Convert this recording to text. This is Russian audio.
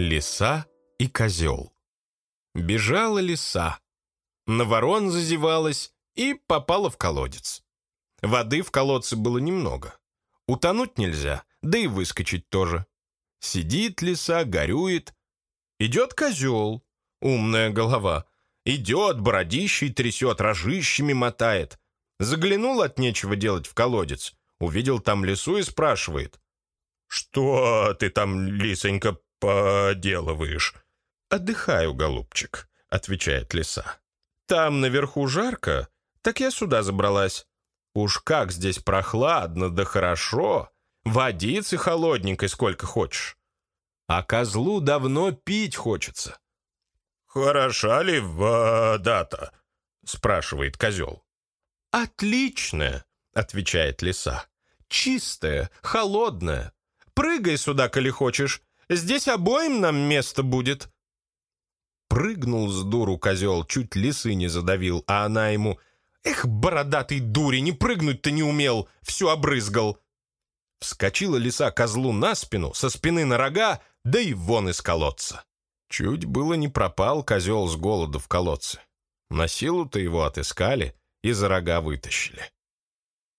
Лиса и козел. Бежала лиса. На ворон зазевалась и попала в колодец. Воды в колодце было немного. Утонуть нельзя, да и выскочить тоже. Сидит лиса, горюет. Идет козел, умная голова. Идет, бородищей трясет, рожищами мотает. Заглянул от нечего делать в колодец. Увидел там лису и спрашивает. «Что ты там, лисонька, поделываешь?» «Отдыхаю, голубчик», — отвечает лиса. «Там наверху жарко, так я сюда забралась. Уж как здесь прохладно да хорошо, водицы холодненькой сколько хочешь. А козлу давно пить хочется». «Хороша ли вода-то?» — спрашивает козел. «Отличная», — отвечает лиса. «Чистая, холодная. Прыгай сюда, коли хочешь. Здесь обоим нам место будет». Прыгнул с дуру козел, чуть лисы не задавил, а она ему «Эх, бородатый дури, не прыгнуть-то не умел, все обрызгал». Вскочила лиса козлу на спину, со спины на рога, да и вон из колодца. Чуть было не пропал козел с голоду в колодце. На силу-то его отыскали и за рога вытащили.